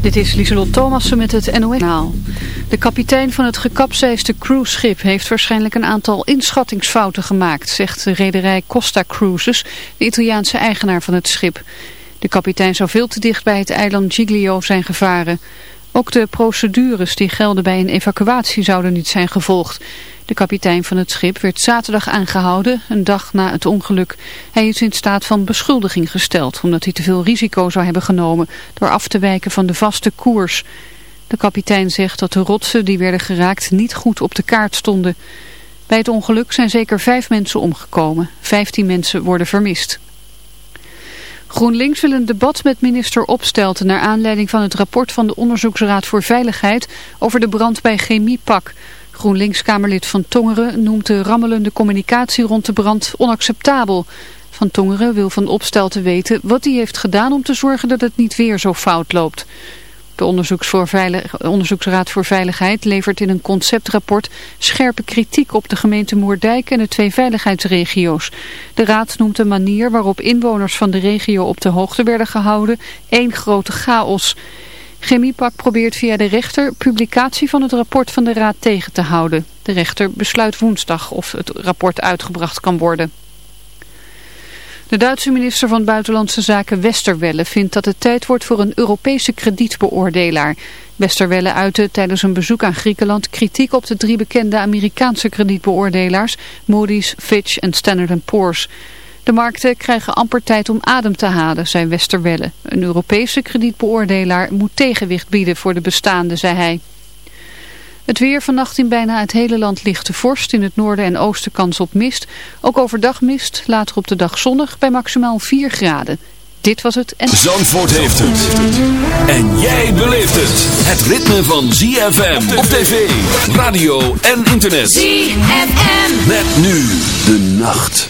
Dit is Lieselot Thomassen met het NOS. De kapitein van het gekapseisde cruiseschip heeft waarschijnlijk een aantal inschattingsfouten gemaakt, zegt de rederij Costa Cruises, de Italiaanse eigenaar van het schip. De kapitein zou veel te dicht bij het eiland Giglio zijn gevaren. Ook de procedures die gelden bij een evacuatie zouden niet zijn gevolgd. De kapitein van het schip werd zaterdag aangehouden, een dag na het ongeluk. Hij is in staat van beschuldiging gesteld, omdat hij te veel risico zou hebben genomen door af te wijken van de vaste koers. De kapitein zegt dat de rotsen die werden geraakt niet goed op de kaart stonden. Bij het ongeluk zijn zeker vijf mensen omgekomen. Vijftien mensen worden vermist. GroenLinks wil een debat met minister Opstelten naar aanleiding van het rapport van de Onderzoeksraad voor Veiligheid over de brand bij Chemiepak. GroenLinks-Kamerlid Van Tongeren noemt de rammelende communicatie rond de brand onacceptabel. Van Tongeren wil van Opstelten weten wat hij heeft gedaan om te zorgen dat het niet weer zo fout loopt. De Onderzoeksraad voor Veiligheid levert in een conceptrapport scherpe kritiek op de gemeente Moerdijk en de twee veiligheidsregio's. De raad noemt de manier waarop inwoners van de regio op de hoogte werden gehouden één grote chaos. Chemiepak probeert via de rechter publicatie van het rapport van de raad tegen te houden. De rechter besluit woensdag of het rapport uitgebracht kan worden. De Duitse minister van Buitenlandse Zaken Westerwelle vindt dat het tijd wordt voor een Europese kredietbeoordelaar. Westerwelle uitte tijdens een bezoek aan Griekenland kritiek op de drie bekende Amerikaanse kredietbeoordelaars Moody's, Fitch en Standard Poor's. De markten krijgen amper tijd om adem te halen, zei Westerwelle. Een Europese kredietbeoordelaar moet tegenwicht bieden voor de bestaande, zei hij. Het weer vannacht in bijna het hele land ligt te vorst. In het noorden en oosten kans op mist. Ook overdag mist, later op de dag zonnig bij maximaal 4 graden. Dit was het en... Zandvoort heeft het. En jij beleeft het. Het ritme van ZFM op tv, radio en internet. ZFM. Met nu de nacht.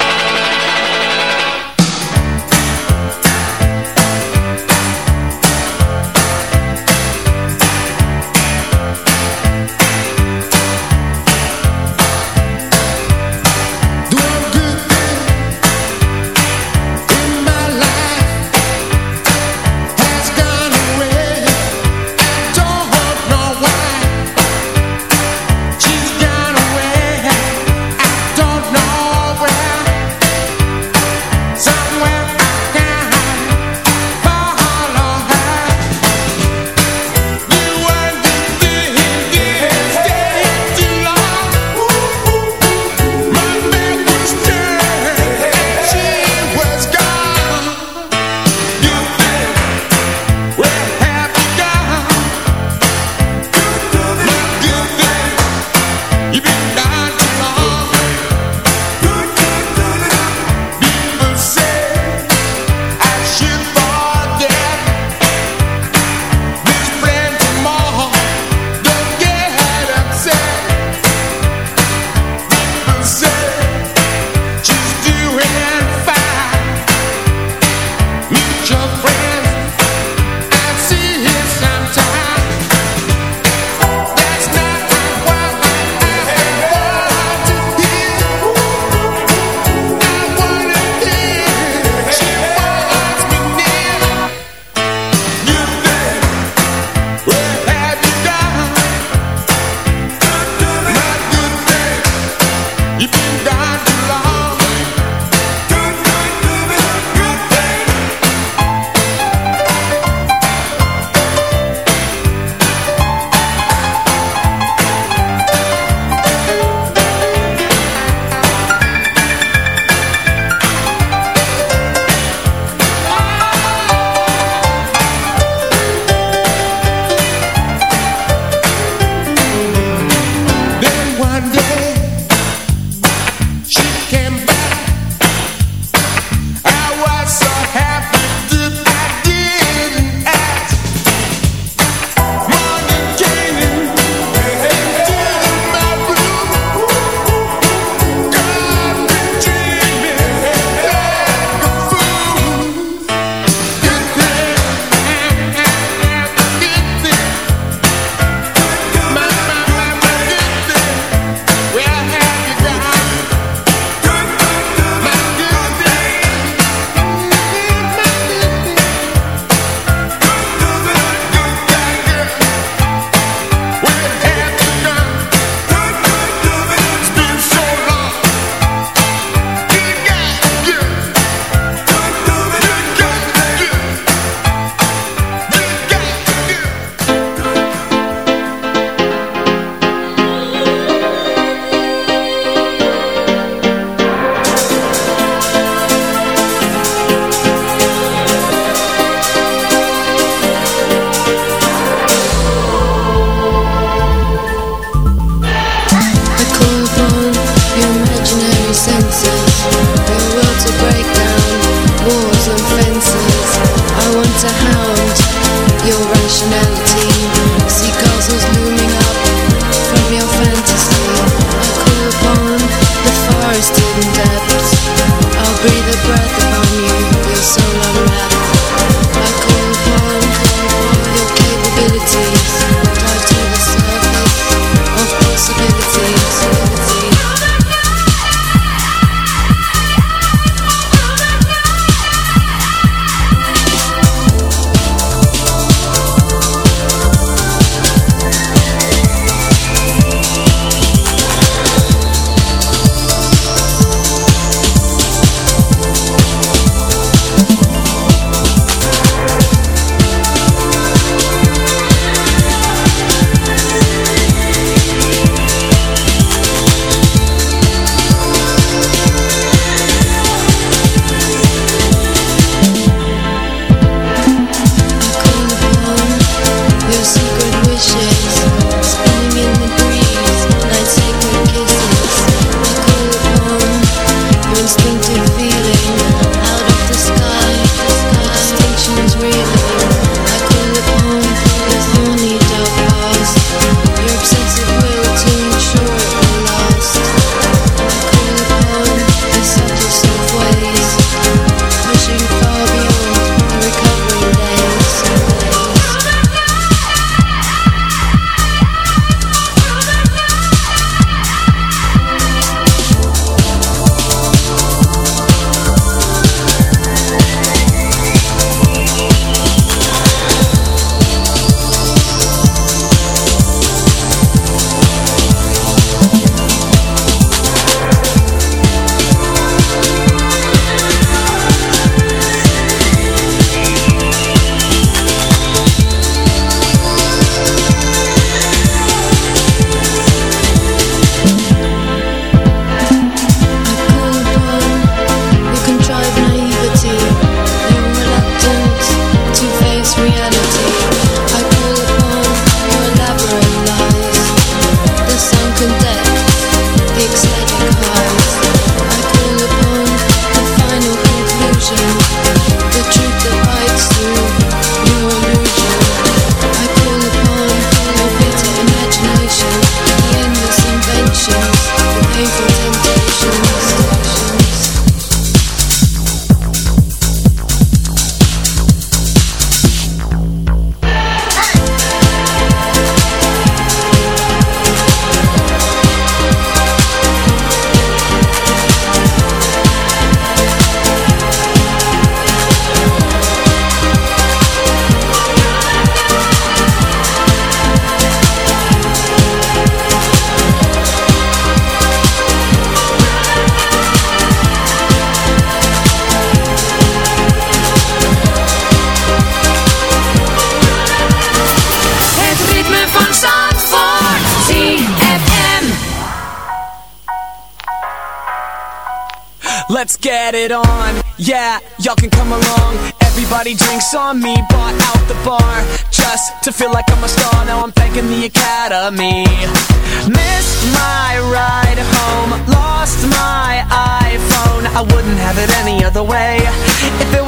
I wouldn't have it any other way. If it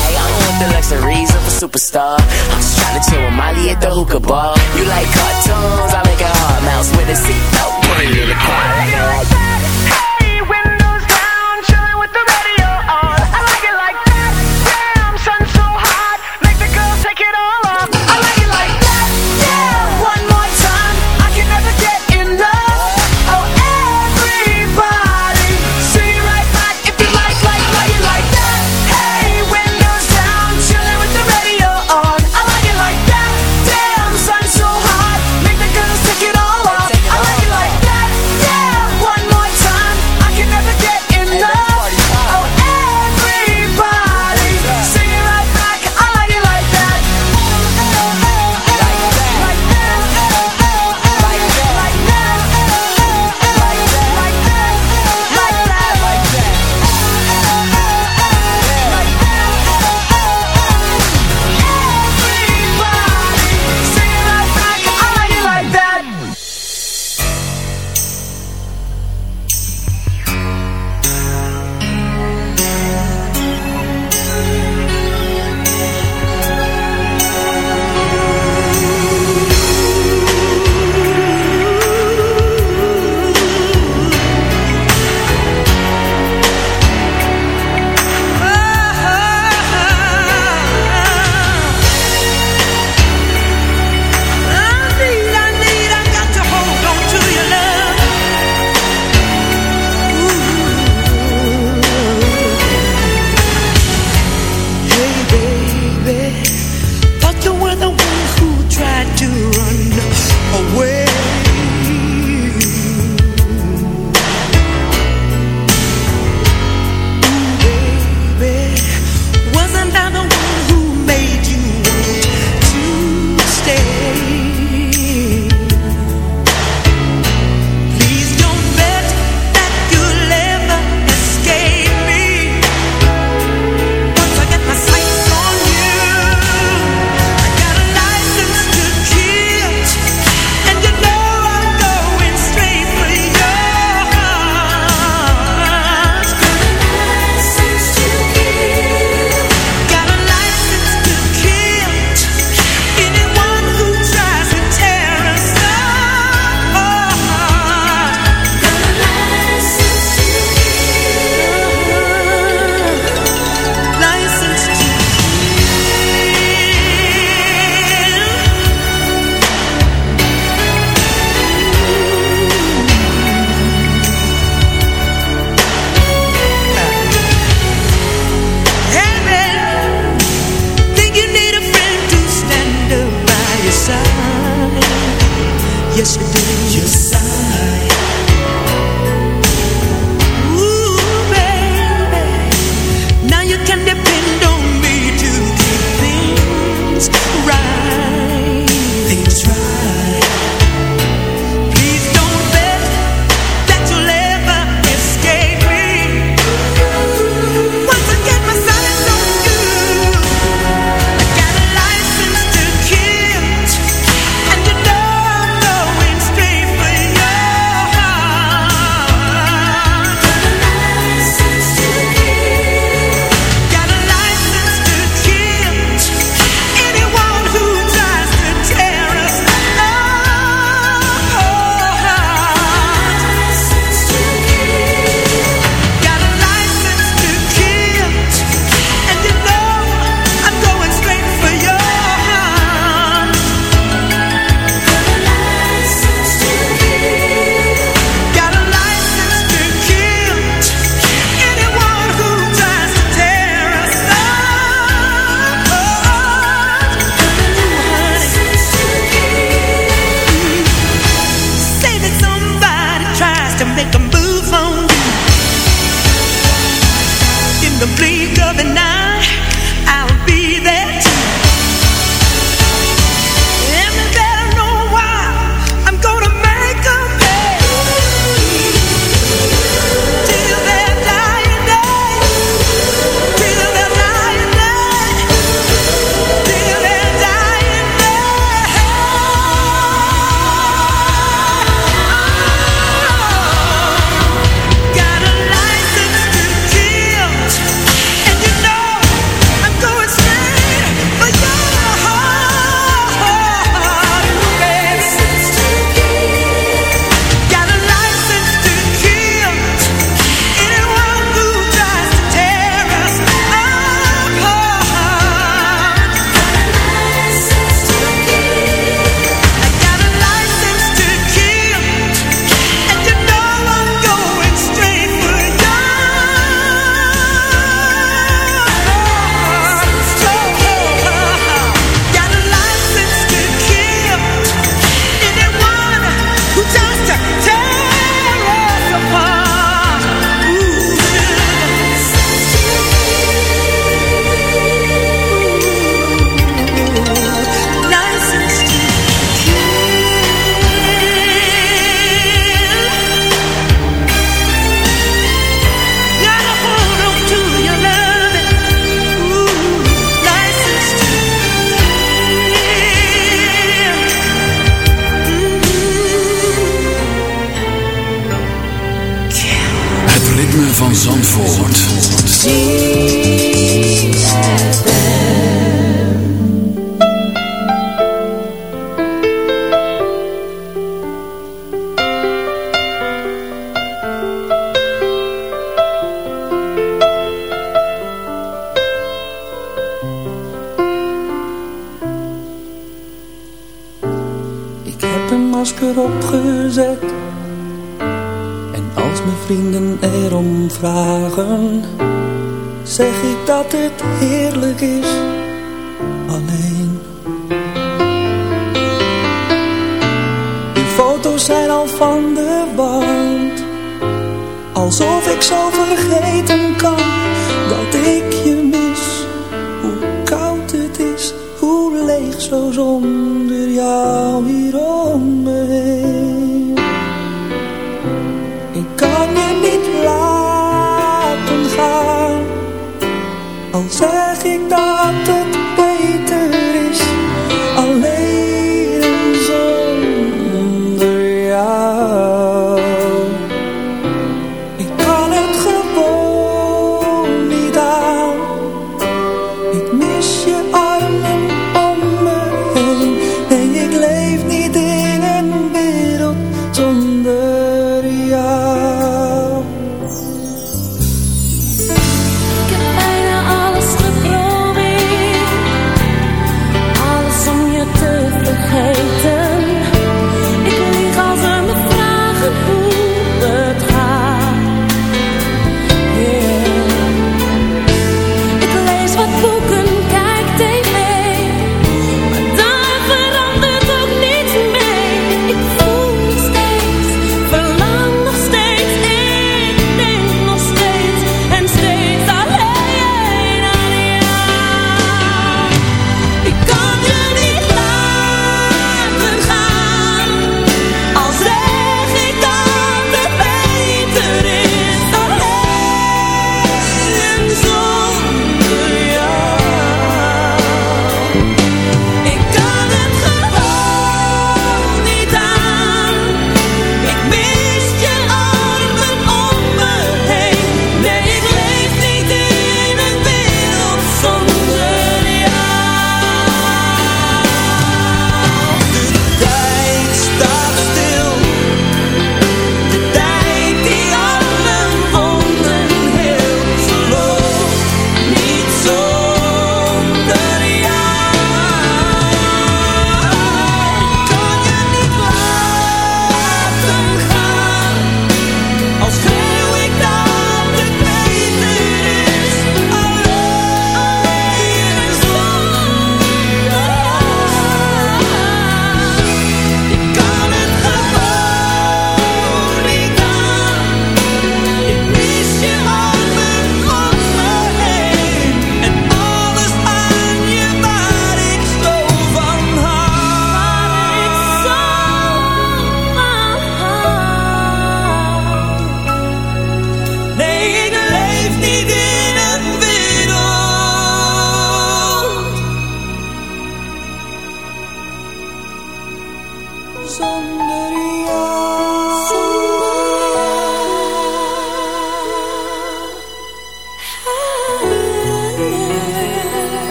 Don't want the luxuries of a superstar. I'm just trying to chill with Molly at the hookah bar. You like cartoons, I make a hard mouse with a seatbelt.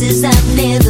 places I've never